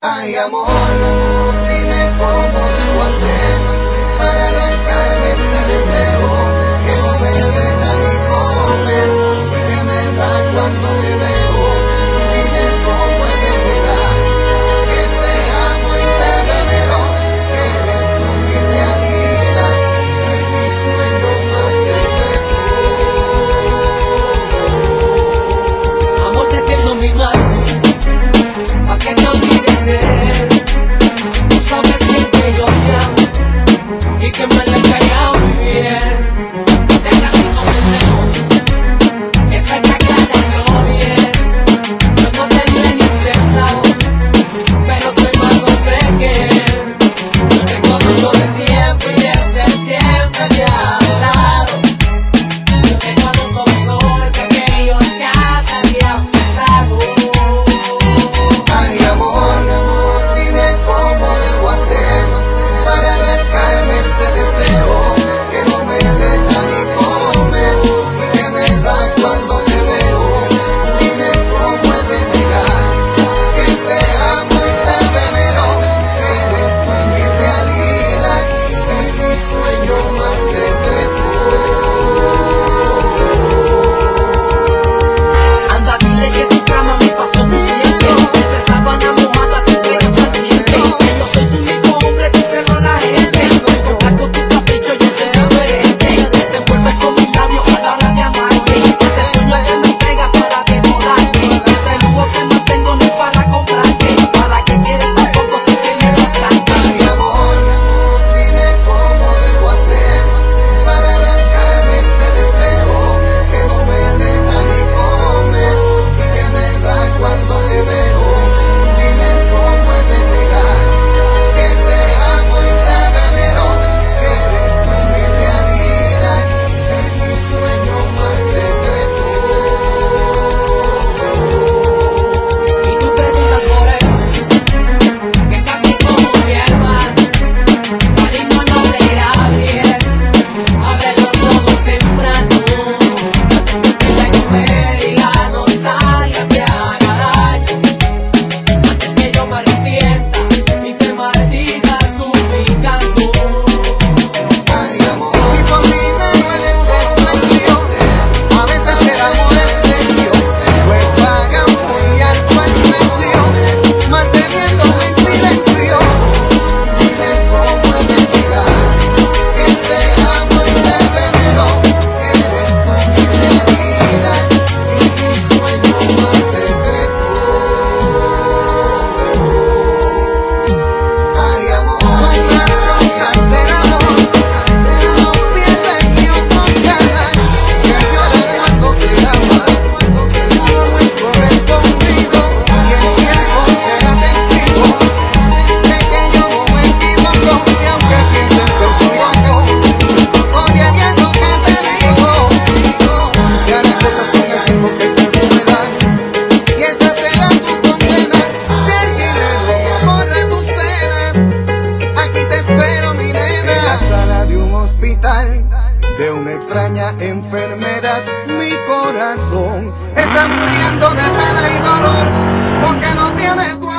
Ay, amor. Yeah. de una extraña enfermedad. Mi corazón está muriendo de pena y dolor porque no tiene tu